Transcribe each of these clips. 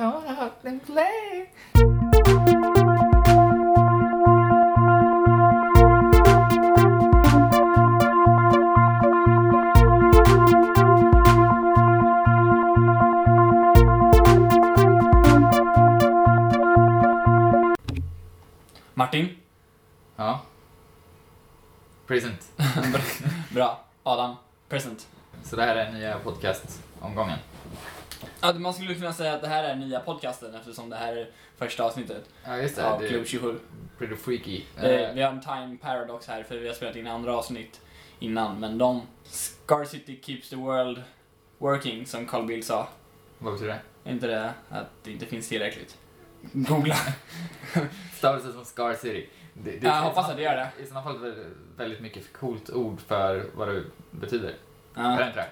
Come out and play. Martin. Ja. Present. Bra. Adam. Present. Så det här är nya podcastomgången. Ja, man skulle kunna säga att det här är nya podcasten eftersom det här är första avsnittet Ja, just det. av det är 27. pretty freaky. Det, Eh, vi har en time paradox här för vi har spelat in andra avsnitt innan, men de... Scarcity keeps the world working, som Carl Bildt sa. vad betyder det? Är inte det att det inte finns tillräckligt? Googla. Stavelsen som Scar City. Det, det Jag hoppas att det gör det. I sådana fall väldigt, mycket coolt ord för vad det betyder. Är det Ja. inte det?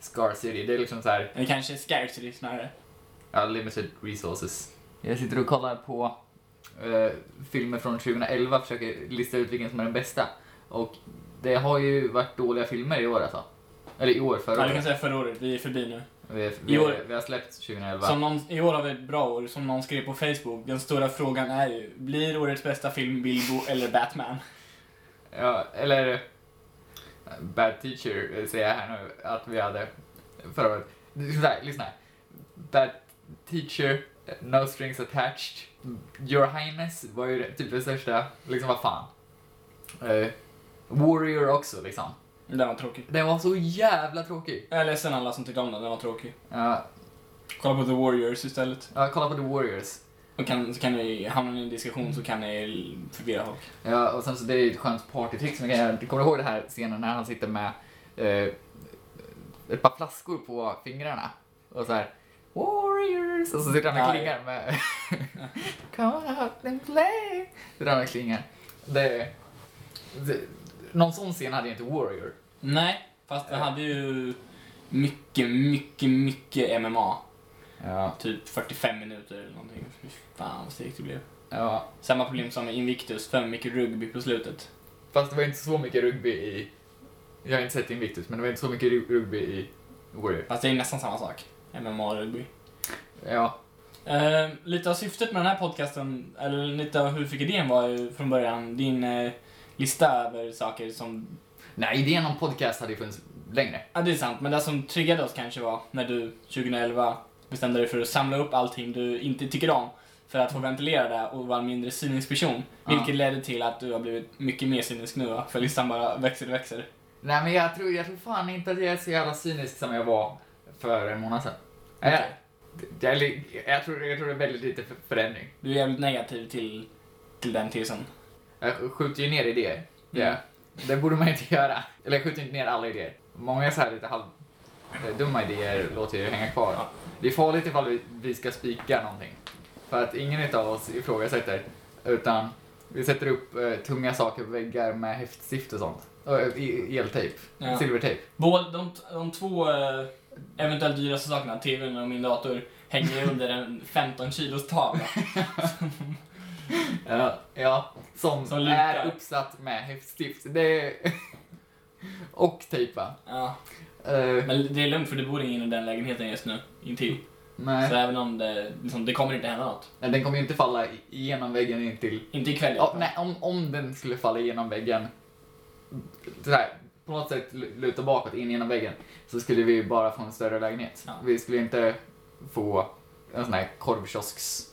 Scar City, det är liksom så här, Eller kanske scarcity snarare. ja, limited resources. Jag sitter och kollar på eh, filmer från 2011 försöker lista ut vilken som är den bästa. Och det har ju varit dåliga filmer i år alltså. Eller i år, förra Ja, du kan året. säga förra året, vi är förbi nu. Vi, vi, I år- vi har släppt 2011. Som någon, I år har vi ett bra år, som någon skrev på Facebook. Den stora frågan är ju, blir årets bästa film Bilbo eller Batman? Ja, eller Bad Teacher eh, säger jag här nu att vi hade förra året. Lyssna här. Bad Teacher, No Strings Attached. Your Highness var ju typ det största, liksom vad fan. Eh, Warrior också liksom. Den var tråkig. Den var så jävla tråkig. Jag är ledsen alla som tyckte om den, den var tråkig. Ja, Kolla på The Warriors istället. ja, kolla på The Warriors. Och kan, så kan ni hamna i en diskussion så kan ni förvirra folk. Ja, och sen så det är ett skönt partytrick som jag kan göra. Kommer du ihåg den här scenen när han sitter med eh, ett par flaskor på fingrarna? Och så här Warriors! Och så sitter han Ja, klingar med Come out and play! Sitter han med klingar. Det, det, någon sån scen hade ju inte Warrior. Nej, fast den hade ju mycket, mycket, mycket MMA. Ja. Typ 45 minuter eller någonting. Fy fan vad segt det blev. ja. Samma problem som med Invictus, för mycket rugby på slutet. Fast det var inte så mycket rugby i... Jag har inte sett Invictus, men det var inte så mycket ru- rugby i Warrior. Fast det är nästan samma sak. MMA och rugby. Ja. Eh, lite av syftet med den här podcasten, eller lite av hur vi fick idén var ju från början din eh, lista över saker som... Nej, idén om podcast hade ju funnits längre. Ja, det är sant, men det som triggade oss kanske var när du 2011 bestämde dig för att samla upp allting du inte tycker om för att få ventilera det och vara en mindre cynisk person. Ja. Vilket ledde till att du har blivit mycket mer cynisk nu va? För listan bara växer och växer. Nej men jag tror, jag tror fan inte att jag är så jävla cynisk som jag var för en månad sedan. Jag, Okej. jag, jag, jag, tror, jag tror det är väldigt lite för- förändring. Du är jävligt negativ till, till den tesen. Jag skjuter ju ner idéer. Ja. Mm. Det borde man inte göra. Eller jag skjuter inte ner alla idéer. Många så här lite halv eh, dumma idéer låter jag ju hänga kvar. Ja. Det är farligt ifall vi, vi ska spika någonting. För att ingen av oss ifrågasätter. Utan vi sätter upp eh, tunga saker på väggar med häftstift och sånt. Och eh, eltejp. Ja. Silvertejp. Både de, de två eh, eventuellt dyraste sakerna, TVn och min dator, hänger under en 15 kilos tavla. Ja, ja som, Som är uppsatt med häftstift. Det är... och tejpa. Ja. Uh, Men det är lugnt för det bor ingen i den lägenheten just nu, intill. Så nej, även om det, liksom, det kommer inte hända något. Nej, den kommer ju inte falla igenom väggen in till... Inte ikväll Ja, nej, om, om den skulle falla igenom väggen, så här, på något sätt lu- luta bakåt in genom väggen, så skulle vi bara få en större lägenhet. Ja. Vi skulle inte få en sån här korvkiosks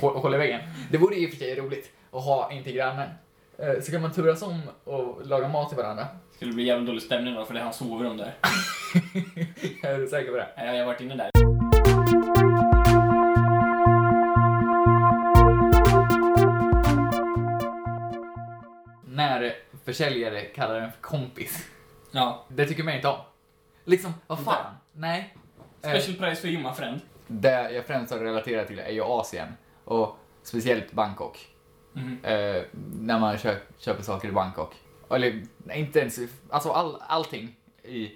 hå- hål i väggen. Det vore och för sig roligt att ha in till grannen. Eh, Så kan man turas om och laga mat till varandra. Det skulle bli jävligt dålig stämning då, för det är hans sovrum där. är du säker på det? Jag har varit inne där. När försäljare kallar den för kompis. Ja. Det tycker man inte om. Liksom, vad fan? Nej. Eh, Special price för Jomma Friend. Det jag främst har relaterat till är ju Asien. Och speciellt Bangkok. Eh, när man kö köper saker i Bangkok. Eller inte ens, alltså all, allting i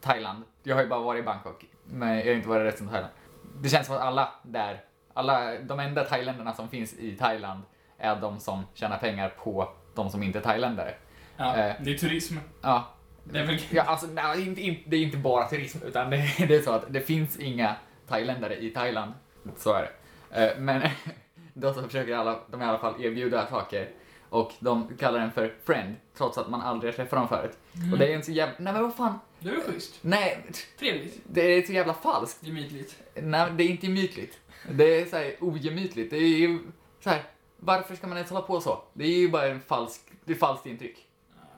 Thailand. Jag har ju bara varit i Bangkok, men jag har inte varit i resten av Thailand. Det känns som att alla där, alla, de enda thailändarna som finns i Thailand är de som tjänar pengar på de som inte är thailändare. Ja, Eh. det är turism. Ja, Det är väl... Ja, alltså, nej, inte, inte, det är inte bara turism, utan det, det är så att det finns inga thailändare i Thailand. Så är det. Eh, Men då så försöker alla, de i alla fall erbjuda saker. Och de kallar den för friend, trots att man aldrig har träffat dem förut. Och det är en så jävla... Nej men vad fan. Det är schysst. Nej, Trevligt. det är så jävla falskt. Gemytligt. Nej, det är inte gemytligt. Det är så här ogemytligt. Det är ju så här, varför ska man ens hålla på så? Det är ju bara en falsk, det är falskt intryck.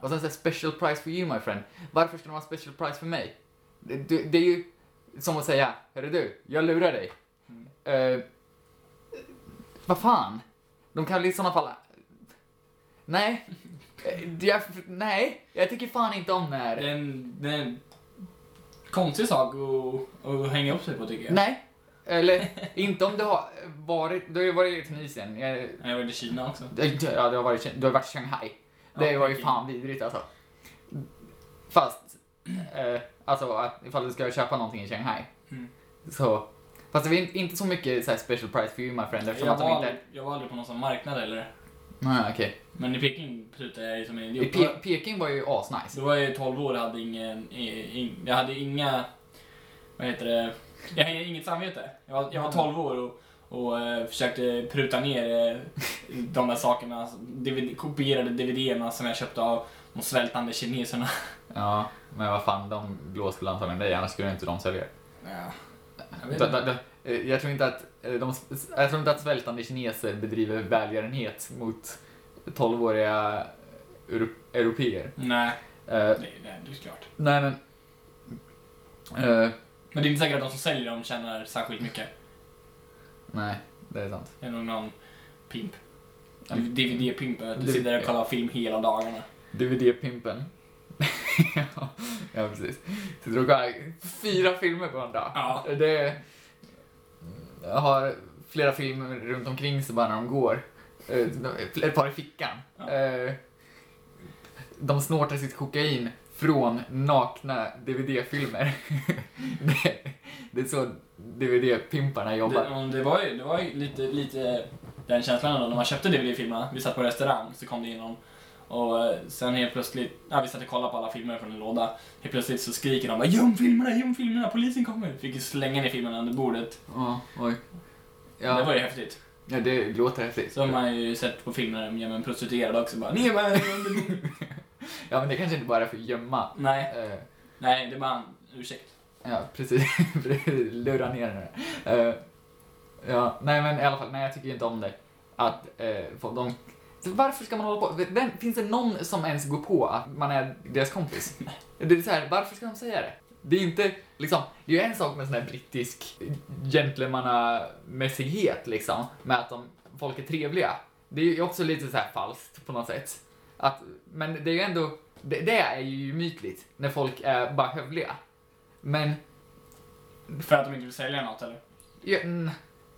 Och sen så här, special price for you my friend. Varför ska de ha special price för mig? Det, det, det är ju som att säga, hörru du, jag lurar dig. Eh, vad fan? De kan väl i sådana fall... Nej. Eh, Jag, nej, jag tycker fan inte om Det när... är en, det är en konstig sak att, att hänga upp sig på tycker jag. Nej. Eller, inte om du har varit... Du har ju varit i Tunisien. Jag, Jag var i Kina också. Ja, du har varit, du har varit i Shanghai. Det Ja, var ju fan vidrigt alltså. Fast, eh, alltså ifall du ska köpa någonting i Shanghai. Mm. Så, fast det var in- inte så mycket så här special price for you my friend eftersom Jag att de inte... jag var aldrig på någon sån marknad eller. Nej, okej. Men i Peking prutade jag ju som en I idiot. Pe- Peking var ju asnice. Då var jag ju 12 år och hade ingen, in, jag hade inga, vad heter det, jag hade inget samvete. Jag var, jag var 12 år och, och eh, försökte pruta ner eh, de där sakerna, alltså, DVD, kopierade DVD-erna som jag köpte av de svältande kineserna. Ja, men vad fan, de blåste väl antagligen dig, annars skulle inte de sälja. Ja, jag Da- da- da- eh, Jag tror inte att eh, de, jag tror inte att svältande kineser bedriver välgörenhet mot 12-åriga euro- europeer. Nej, Eh, det, det, det är klart. nej men... eh, Men det är inte säkert att de som säljer dem tjänar särskilt mycket. nej, det är sant. Det är nog någon pimp. Ja. DVD-pimp, att du sitter där och kollar film hela dagarna. DVD-pimpen. Ja, ja, precis. Sitter och kollar fyra filmer på en dag. Ja. Det... Jag har flera filmer runt omkring sig bara när de går. Eh, Ett par i fickan. Ja. Eh, De snortar sitt kokain från nakna DVD-filmer. det, det är så DVD-pimparna jobbar. Det, det var ju, det var ju lite, lite den känslan ändå när man köpte DVD-filmerna. Vi satt på restaurang, så kom det in någon. Och eh, sen helt plötsligt, ja, vi satt och kollade på alla filmer från en låda. Helt plötsligt så skriker de bara göm filmerna, göm filmerna, polisen kommer! Fick ju slänga ner filmerna under bordet. Ja, oj. Det Ja, var ju häftigt. ja, det låter häftigt. Så har man ju sett på filmer där med en prostituerad också bara ner med under. Ja, men det kanske inte bara är för att gömma. Nej, Eh, nej, det är bara en ursäkt. Ja, precis. Lura ner henne. Eh, ja, nej men i alla fall, nej jag tycker inte om det. Att få de... Varför ska man hålla på? Vem, finns det någon som ens går på att man är deras kompis? Det är så här, varför ska de säga det? Det är inte, liksom, det är ju en sak med sån här brittisk gentlemannamässighet liksom, med att de, folk är trevliga. Det är ju också lite så här falskt på något sätt. Att, men det är ju ändå, det, det är ju mytligt när folk är bara hövliga. Men För att de inte vill sälja något eller? Ja,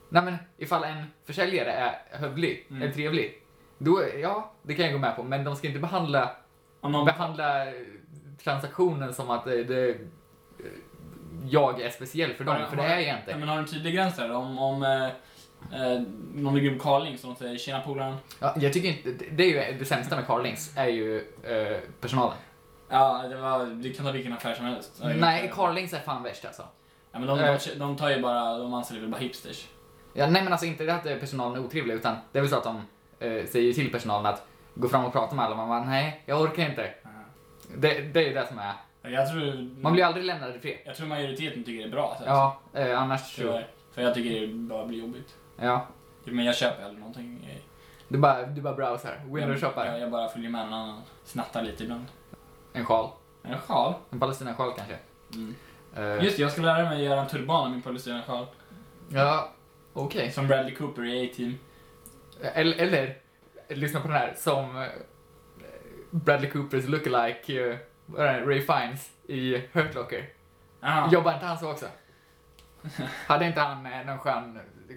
nej men ifall en försäljare är hövlig, Mm. är trevlig, då, ja, det kan jag gå med på, men de ska inte behandla, någon, behandla eh, transaktionen som att det, det, eh, jag är speciell för dem, Har- för det är jag Ja, inte. men har du en tydlig gräns där? Om, om eh, eh, någon på Carling de säger tjena polaren. Ja, jag tycker inte, det- det är ju det sämsta med Carlings, är ju eh, personalen. Ja, det var, du kan ta vilken affär som helst. Nej, Carlings är fan värst alltså. Ja, men de, Eh. de, de tar ju bara, de anser väl bara hipsters. Ja, nej men alltså inte det att eh, personalen är otrevlig, utan det är väl så att de eh, säger till personalen att gå fram och prata med alla, man bara nej, jag orkar inte. Det, det är det som är, Jag tror, man blir aldrig lämnad i fred. jag tror majoriteten tycker det är bra. Så Ja, eh, annars så... Tyvärr. För jag tycker det bara blir jobbigt. Ja, Men jag köper aldrig någonting. du bara, du bara browsar. Windows jag, shoppar. jag bara följer med någon annan. Snattar lite ibland. En sjal. En sjal. En palestinasjal kanske. Mm. Eh, Just det, jag ska lära mig göra en turban av min palestinska sjal. Ja, okej. Som Bradley Cooper i A-Team. Eller, eller, lyssna på den här, som eh, Bradley Coopers lookalike, det, Ray Fiennes i Hurt Locker. Aha. Jobbar inte han så också? Hade inte han eh, någon skön eh,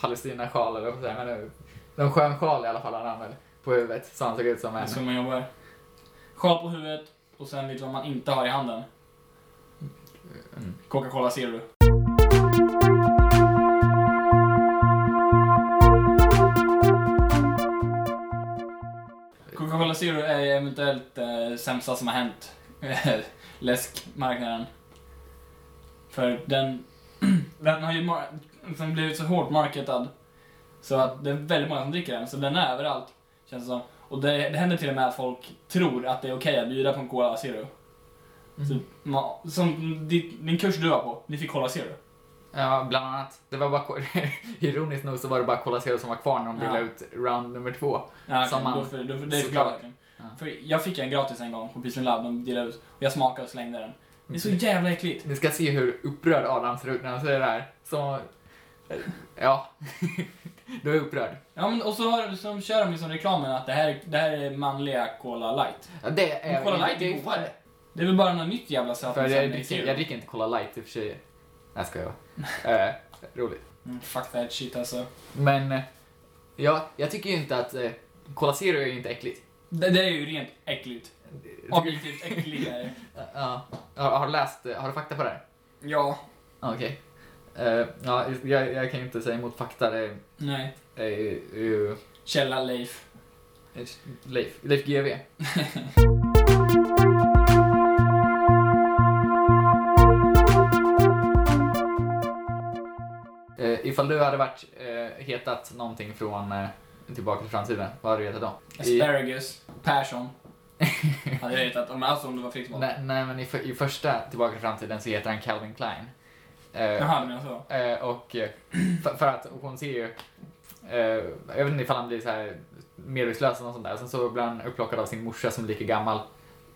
palestinasjal eller vad säger man? Någon skön sjal i alla fall hade han väl på huvudet, så han såg ut som Det är en... så man jobbar. Sjal på huvudet och sen lite vad man inte har i handen. Mm. Coca-Cola Zero. Coca-Cola Zero är eventuellt eh, sämsta som har hänt läskmarknaden. För den, den har ju, mar- som blivit så hårt marketad. Så att det är väldigt många som dricker den, så den är överallt. Känns det som. Och det, det händer till och med att folk tror att det är okej att bjuda på en Cola Zero. Så, Mm. ma- som din, din kurs du var på, ni fick Cola Zero. Ja, bland annat. Det var bara, ironiskt nog så var det bara Cola Zero som var kvar när de delade Ja. ut round nummer två. Ja, Som okej, man- då för, då för, det såklart. förklaringen. Ja. För jag fick en gratis en gång på Peace Love, de delade ut. Och jag smakade och slängde den. Det är så jävla äckligt. Ni ska se hur upprörd Adam ser ut när han säger det här. Så, ja. du är upprörd. Ja, men, och så, har, så kör de liksom reklamen att det här, det här är manliga Cola Light. Ja, det är... Men Cola Light det är godare. Det är väl bara något nytt jävla sötning För som jag är dricker, zero. jag dricker inte Cola Light i och för sig. Nej, ska jag uh, Roligt. Mm, fuck that shit alltså. Men, eh, ja, jag tycker ju inte att uh, Cola Zero är ju inte äckligt. Det, det är ju rent äckligt. Jag tycker- Objektivt äckligare. Ja. Har, har du läst, eh, har du fakta på det här? Ja. Ja, Okej. Eh, ja, jag, jag kan ju inte säga emot fakta. Det Nej. är ju- är ju Källa Leif. Leif, Leif GW. ifall du hade varit eh, hetat någonting från eh, Tillbaka till framtiden, vad hade du hetat då? Asparagus. Persson. Hade jag hetat. Om, alltså om det var fritt val. nej, nej, men i, för, i första Tillbaka till framtiden så heter han Calvin Klein. Eh, Jaha, du menar så? Eh, och eh, för, för att hon ser ju, eh, jag vet inte ifall han blir så här medvetslös eller sånt där. Sen så blir han upplockad av sin morsa som är lika gammal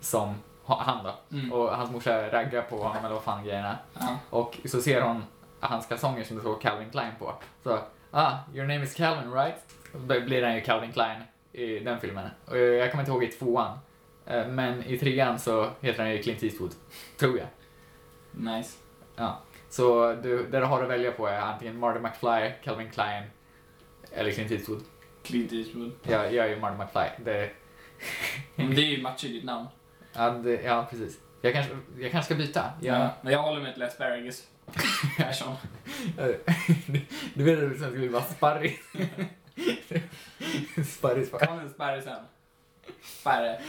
som ha- han då. Mm. Och hans morsa raggar på honom eller vad fan grejen är. Ja. Och så ser hon hans kalsonger som det står Calvin Klein på. Så, ah, your name is Calvin right? Då blir han ju Calvin Klein i den filmen. Och jag, kommer inte ihåg i tvåan. Eh, men i trean så heter han ju Clint Eastwood. Tror jag. Nice. Så du, har du att välja på är antingen Marty McFly, Calvin Klein eller Clint Eastwood. Clint Eastwood. Jag, jag är ju Marty McFly. Det, det är ju match i ditt namn. ja, det, ja, precis. Jag kanske, jag kanske ska byta. Jag, Ja. Men jag håller mig till Asparagus. Persson. du vet att du sen skulle vara sparris. sparris. Kan en spärre sen. Spärre.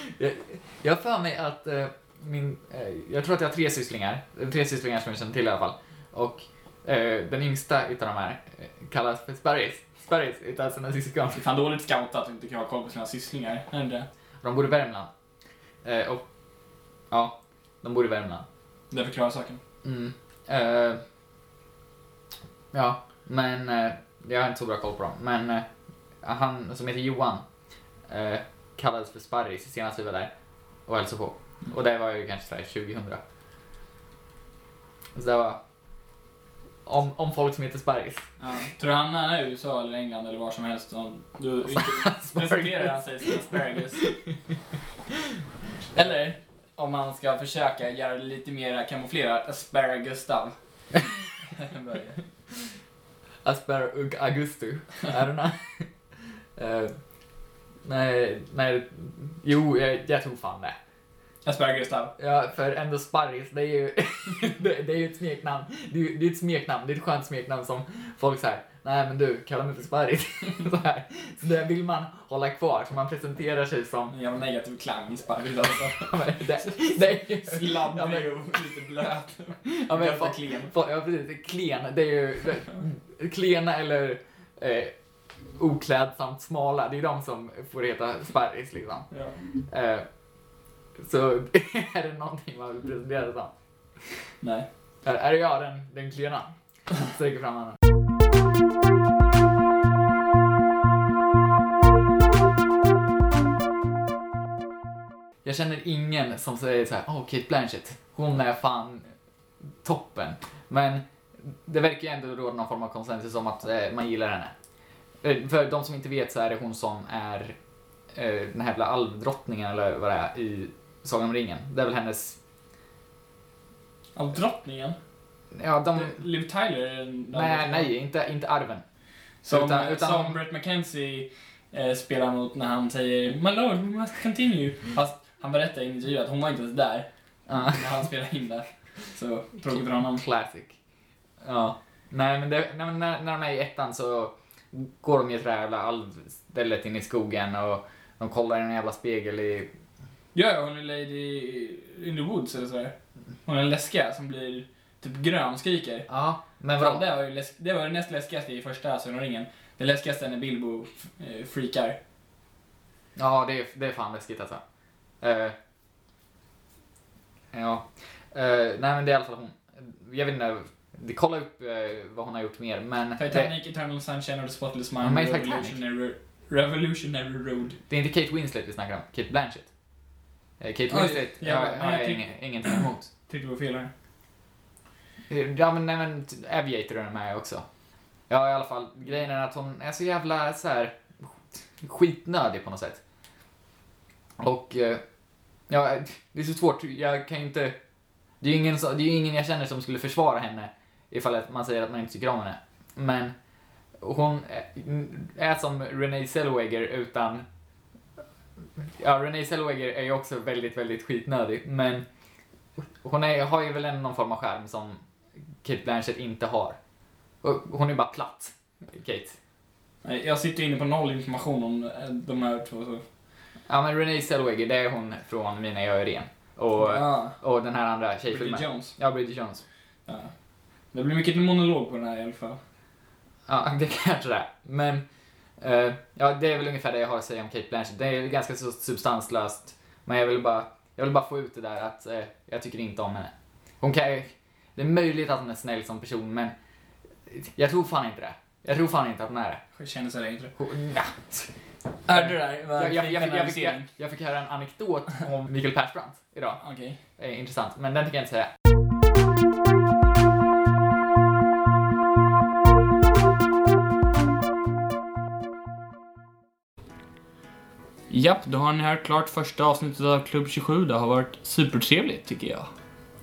Jag, har för mig att eh, min, eh, jag tror att jag har tre sysslingar. Tre sysslingar som jag känner till i alla fall. Och eh, den yngsta utav de här eh, kallas för sparris. Sparris utav sina syskon. Det är fan dåligt scoutat att inte ha koll på sina sysslingar. Är det? De bor i Värmland. Eh, och, ja, de bor i Värmland. Det förklarar saken. Mm. Eh, ja, men eh, jag har inte så bra koll på dem. Men eh, han som heter Johan eh, kallades för Sparris senast vi var där och hälsade på. Och det var ju kanske såhär 2000. Så det var om, om folk som heter Sparris. Ja. Tror du han är i USA eller England eller var som helst? så Du inte presenterar han sig som Asparagus. Eller om man ska försöka göra det lite mer kamouflerat, Asparagus-Gustav. Asper Ugg Augustu. Är det uh, Nej, nej, jo, jag, jag tror fan det. Asparagus-Gustav. Ja, för ändå Sparris, det är ju, det, det är ett smeknamn. Det är, det är ett smeknamn, det är ett skönt smeknamn som folk säger nej men du, kalla mig för Sparris. så, här. så det vill man hålla kvar, så man presenterar sig som, En jävla negativ klang i Spargus alltså. ja, men det, det är ju, ja, Slabbig men, och lite blöt. ja, men, fa- klen. fa- ja precis, klen, det är ju, det, klena eller eh, oklädsamt smala, det är de som får heta Sparris liksom. Ja. Eh, så är det någonting man vill presentera sig som. Nej. Är, är det jag den, den klena? Sträcker fram handen. Jag känner ingen som säger så här, åh Kate Blanchett, hon är fan toppen. Men det verkar ju ändå råda någon form av konsensus om att eh, man gillar henne. Eh, för de som inte vet så är det hon som är eh, den här jävla alvdrottningen eller vad det är i Sagan om ringen. Det är väl hennes, Alvdrottningen? Ja de, Liv Tyler är nej, nej, inte, inte arven. Som, Utan- utan- som Brett McKenzie eh, spelar mot när han säger My lord, we must continue. Fast han berättar i en intervju att hon var inte ens där Ja. när han spelade in det. Så tråkigt för honom. Classic. Ja. Nej men, det, men när, när de är i ettan så går de ju till det här jävla alvstället inne i skogen och de kollar i en jävla spegel i... Ja, hon är Lady in the Woods eller sådär. Hon är en läskiga som blir typ grön och skriker. Ja, Men vadå? det, var ju läsk- det var det näst läskigaste i första Sagan. Det läskigaste är när Bilbo eh, freakar. Ja, det är, det är fan läskigt alltså. Eh, ja. Eh, nej men det är i alla fall hon. Jag vet inte, det- kolla upp eh, vad hon har gjort mer men Titanic, Eternal Sunshine of the Spotless Mind, men Titanic. Revolutionary, Revolutionary Road. det är inte Kate Winslet vi snackar om, Kate Blanchett. Eh, Kate Oj, Winslet har har jag jag tyck- ing- ingenting emot. Tyckte det var fel här. Ja men, nej, men Aviator är med också. Ja i alla fall, grejen är att hon är så jävla så här skitnödig på något sätt. Och eh, ja, det är så svårt, jag kan ju inte... Det är ju ingen, det är ju ingen jag känner som skulle försvara henne ifall man säger att man inte tycker om henne. Men hon är- är som Renee Zellweger utan... Ja, Renee Zellweger är ju också väldigt, väldigt skitnödig, men hon är, har ju väl ändå någon form av skärm som Kate Blanchett inte har. Och hon är bara platt, Kate. Jag sitter inne på noll information om eh, de här två. Så. Ja men Renee Zellweger, det är hon från Mina jag är ren. Och, ja. och den här andra Bridget tjejfilmen. Jones. Ja, Bridget Jones. Ja. Det blir mycket monolog på den här i alla fall. Ja, det kanske det är. Men, eh, ja det är väl ungefär det jag har att säga om Kate Blanchett. Det är ganska så substanslöst. Men jag vill bara, jag vill bara få ut det där att eh, jag tycker inte om henne. Hon kan det är möjligt att hon är snäll som person men jag tror fan inte det. Jag tror fan inte att hon är det. Jag känner sig det inte. Ja. Hörde du det där? Jag, jag, jag, jag, fick, jag, jag fick höra en anekdot om Mikael Persbrandt idag. Okej. Eh, intressant, men den tänker jag inte säga. Japp, då har ni hört klart första avsnittet av Klubb 27. Det har varit supertrevligt tycker jag.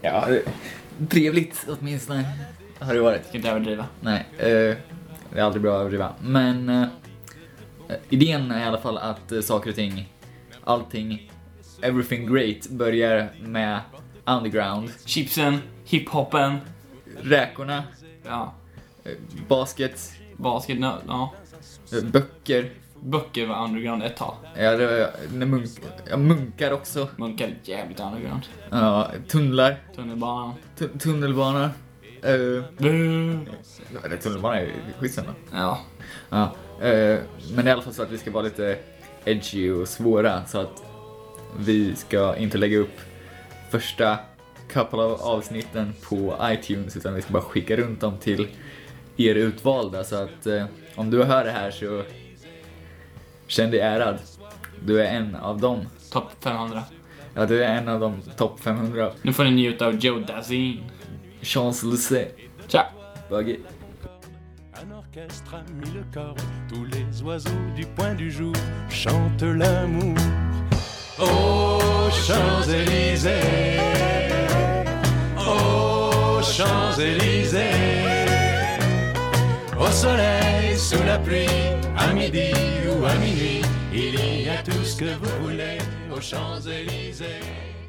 Ja, trevligt åtminstone har det varit. Ska inte överdriva. Nej, eh, det är aldrig bra att överdriva. Men eh, idén är i alla fall att eh, saker och ting, allting, everything great börjar med underground. Chipsen, hiphopen, Räkorna, ja, eh, basket, basket, nö- ja. eh, böcker, Böcker var underground ett tag. ja, det var, munk, ja, munkar också, Munkar är jävligt underground. ja, tunnlar, Tunnelbanan. tu- tunnelbana. Uh, Boo. tunnelbana är ju skitsamma. Ja. Ja, eh, men är i alla fall så att vi ska vara lite edgy och svåra så att vi ska inte lägga upp första couple av avsnitten på iTunes utan vi ska bara skicka runt dem till er utvalda så att eh, om du hör det här så känn dig ärad. Du är en av dem. Topp 500. Ja, du är en av de topp 500. Nu får ni njuta av Joe Dazin. Champs-Élysées. Tja! Buggy. Un orchestre a mis le corps, tous les oiseaux du point du jour chantent l'amour. Aux Champs-Élysées, aux Champs-Élysées, au soleil, sous la pluie, à midi tout ce que vous voulez aux Champs-Élysées.